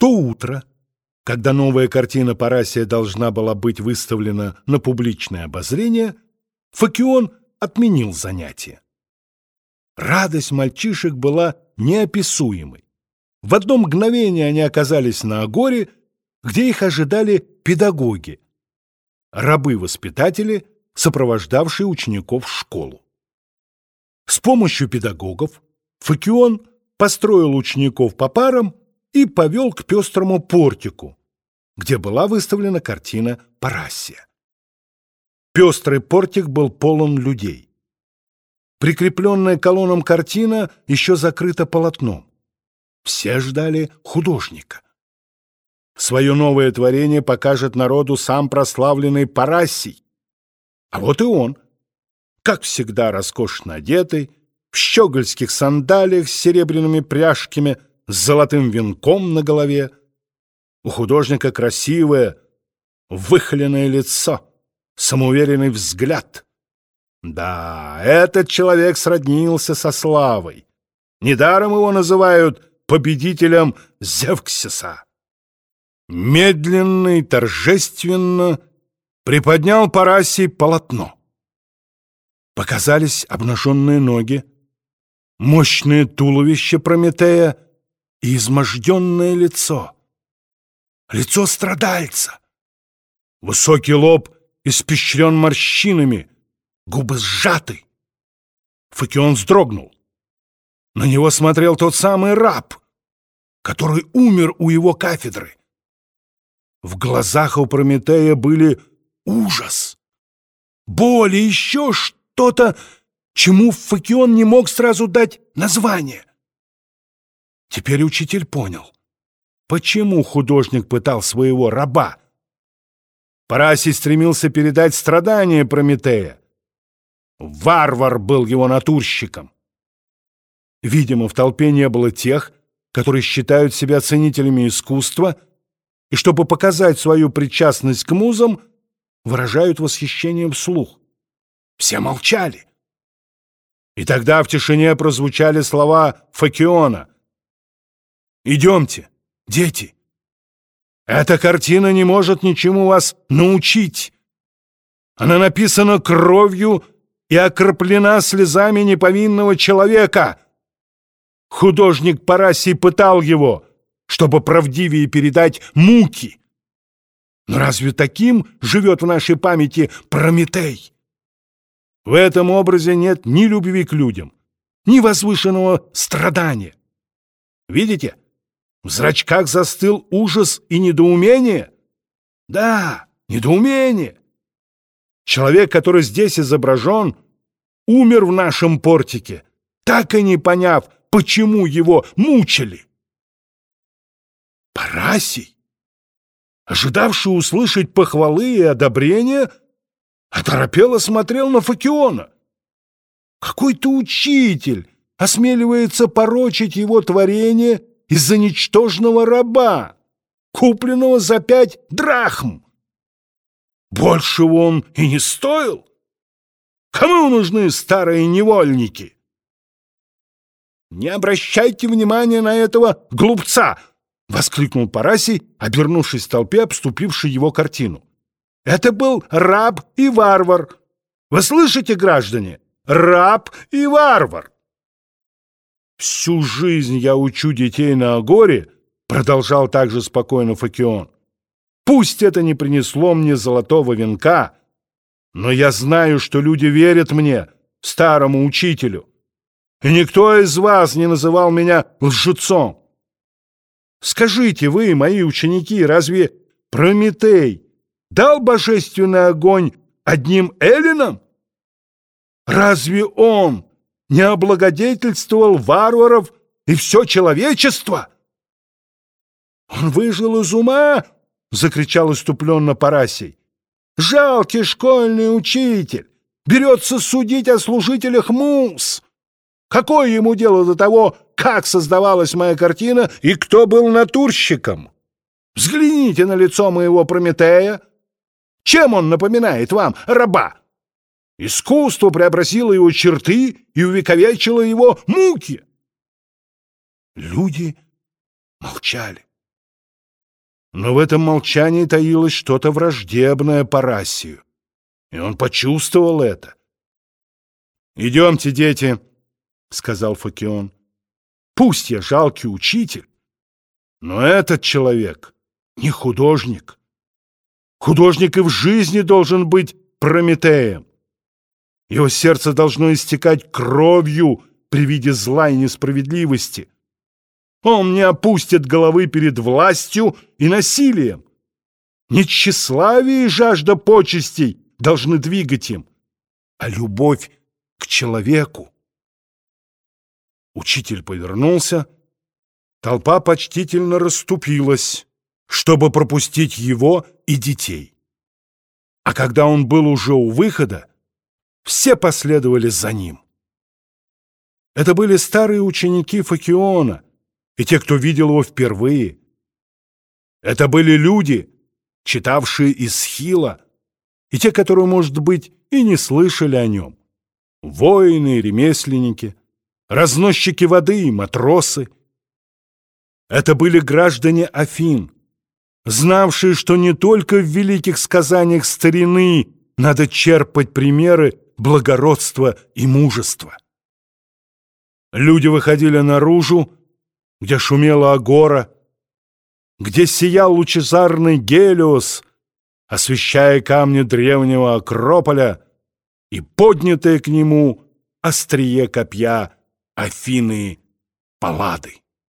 то утро, когда новая картина Парасия должна была быть выставлена на публичное обозрение, Факион отменил занятие. Радость мальчишек была неописуемой. В одно мгновение они оказались на Агоре, где их ожидали педагоги, рабы-воспитатели, сопровождавшие учеников в школу. С помощью педагогов Факион построил учеников по парам и повел к пестрому портику, где была выставлена картина Парасия. Пестрый портик был полон людей. Прикрепленная колоннам картина еще закрыта полотном. Все ждали художника. Свое новое творение покажет народу сам прославленный Парасий. А вот и он, как всегда роскошно одетый, в щегольских сандалиях с серебряными пряжками, с золотым венком на голове. У художника красивое, выхоленное лицо, самоуверенный взгляд. Да, этот человек сроднился со славой. Недаром его называют победителем Зевксиса. Медленно и торжественно приподнял Парасий полотно. Показались обнаженные ноги, мощное туловище Прометея и изможденное лицо. Лицо страдальца. Высокий лоб испещрен морщинами, губы сжаты. Факион вздрогнул. На него смотрел тот самый раб, который умер у его кафедры. В глазах у Прометея были ужас, боль и еще что-то, чему Факион не мог сразу дать название. Теперь учитель понял, почему художник пытал своего раба. Парасий стремился передать страдания Прометея. Варвар был его натурщиком. Видимо, в толпе не было тех, которые считают себя ценителями искусства и, чтобы показать свою причастность к музам, выражают восхищение вслух. Все молчали. И тогда в тишине прозвучали слова Факиона. «Идемте, дети. Эта картина не может ничему вас научить. Она написана кровью и окроплена слезами неповинного человека». Художник Парасий пытал его, чтобы правдивее передать муки. Но разве таким живет в нашей памяти Прометей? В этом образе нет ни любви к людям, ни возвышенного страдания. Видите, в зрачках застыл ужас и недоумение. Да, недоумение. Человек, который здесь изображен, умер в нашем портике, так и не поняв, почему его мучили. Парасий, ожидавший услышать похвалы и одобрения, оторопело смотрел на Факиона. Какой-то учитель осмеливается порочить его творение из-за ничтожного раба, купленного за пять драхм. Большего он и не стоил. Кому нужны старые невольники? «Не обращайте внимания на этого глупца!» — воскликнул Парасий, обернувшись в толпе, обступившей его картину. «Это был раб и варвар! Вы слышите, граждане? Раб и варвар!» «Всю жизнь я учу детей на Агоре», — продолжал также спокойно Факион. «Пусть это не принесло мне золотого венка, но я знаю, что люди верят мне, старому учителю. И никто из вас не называл меня лжецом. Скажите вы, мои ученики, разве Прометей дал божественный огонь одним эллинам? Разве он не облагодетельствовал варваров и все человечество? Он выжил из ума, — закричал иступленно Парасий. Жалкий школьный учитель берется судить о служителях мус. Какое ему дело до того, как создавалась моя картина и кто был натурщиком? Взгляните на лицо моего Прометея. Чем он напоминает вам, раба? Искусство преобразило его черты и увековечило его муки. Люди молчали. Но в этом молчании таилось что-то враждебное Парасию, и он почувствовал это. «Идемте, дети», — сказал Факион. «Пусть я жалкий учитель, но этот человек не художник. Художник и в жизни должен быть Прометеем. Его сердце должно истекать кровью при виде зла и несправедливости. Он не опустит головы перед властью и насилием. Не тщеславие и жажда почестей должны двигать им, а любовь к человеку. Учитель повернулся, толпа почтительно расступилась, чтобы пропустить его и детей. А когда он был уже у выхода, все последовали за ним. Это были старые ученики Факиона и те, кто видел его впервые. Это были люди, читавшие Исхила, и те, которые, может быть, и не слышали о нем. Воины, ремесленники, разносчики воды и матросы. Это были граждане Афин, знавшие, что не только в великих сказаниях старины надо черпать примеры благородства и мужества. Люди выходили наружу, где шумела агора, где сиял лучезарный Гелиос, освещая камни древнего Акрополя и поднятые к нему острие копья Афины Паллады.